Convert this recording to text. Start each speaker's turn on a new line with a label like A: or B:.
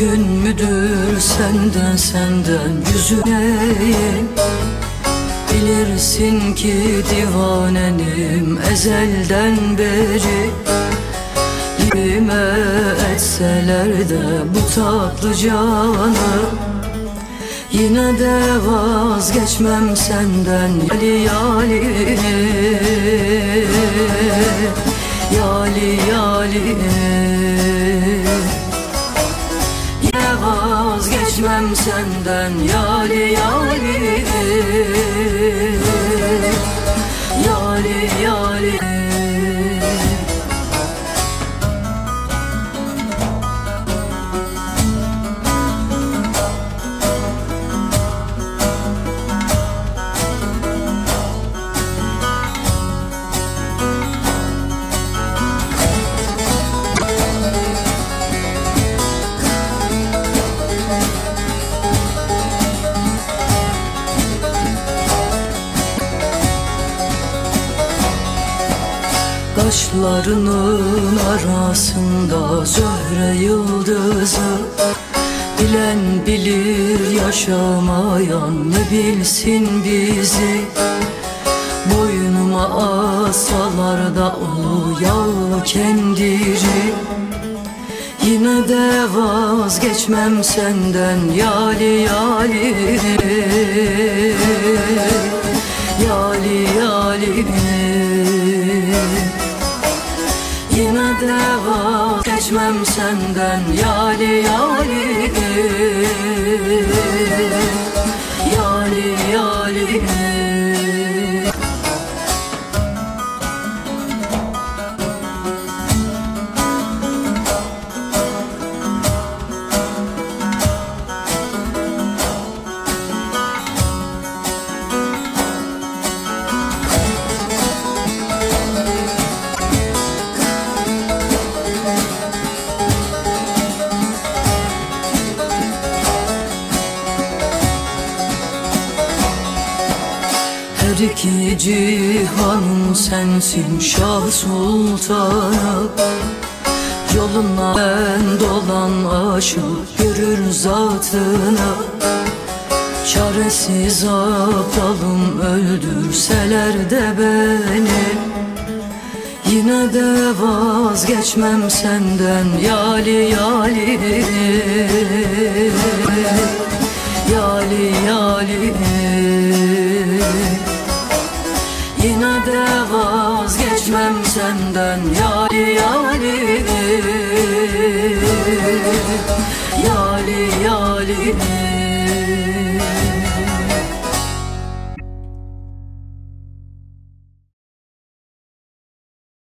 A: mümkün müdür senden senden yüzüneyim. Bilirsin ki divanenim ezelden beri. Yime etseler de bu tatlı canı. Yine de vazgeçmem senden yali Yali vazgeçmem senden yali yali Kaşlarının arasında zöhre yıldızı. Bilen bilir yaşamayan ne bilsin bizi. Boynuma asalar da o yağ kendiri Yine de vazgeçmem senden yali Yali vazgeçmem senden yali yali Yali yali Her iki cihanın sensin Şah Sultanım Yoluna ben dolan aşık görür zatını Çaresiz aptalım öldürseler de beni. Yine de vazgeçmem senden yali yali. Yali yali de vazgeçmem senden yali yali Yali yali